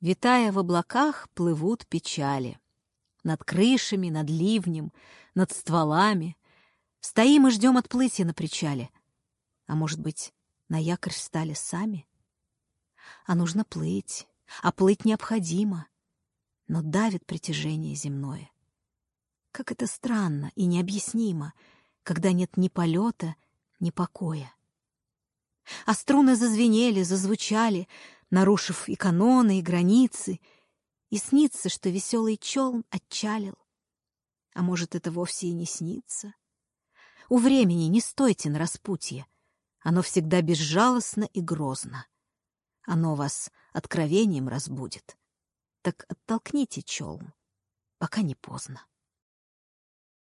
Витая в облаках, плывут печали. Над крышами, над ливнем, над стволами. Стоим и ждем отплытия на причале. А может быть, на якорь встали сами? А нужно плыть, а плыть необходимо. Но давит притяжение земное. Как это странно и необъяснимо, когда нет ни полета, ни покоя. А струны зазвенели, зазвучали, нарушив и каноны, и границы, и снится, что веселый челн отчалил. А может, это вовсе и не снится? У времени не стойте на распутье. Оно всегда безжалостно и грозно. Оно вас откровением разбудит. Так оттолкните челн, пока не поздно.